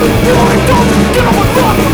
Get on my fuck!